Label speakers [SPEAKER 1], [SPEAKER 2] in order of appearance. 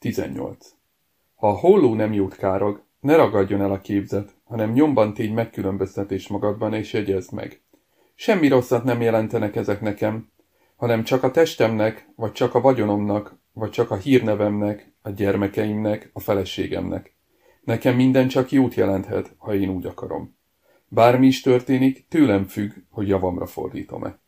[SPEAKER 1] 18. Ha a holló nem jót károg, ne ragadjon el a képzet, hanem nyomban tégy megkülönböztetés magadban, és jegyezd meg. Semmi rosszat nem jelentenek ezek nekem, hanem csak a testemnek, vagy csak a vagyonomnak, vagy csak a hírnevemnek, a gyermekeimnek, a feleségemnek. Nekem minden csak jót jelenthet, ha én úgy akarom. Bármi is történik, tőlem függ, hogy javamra fordítom-e.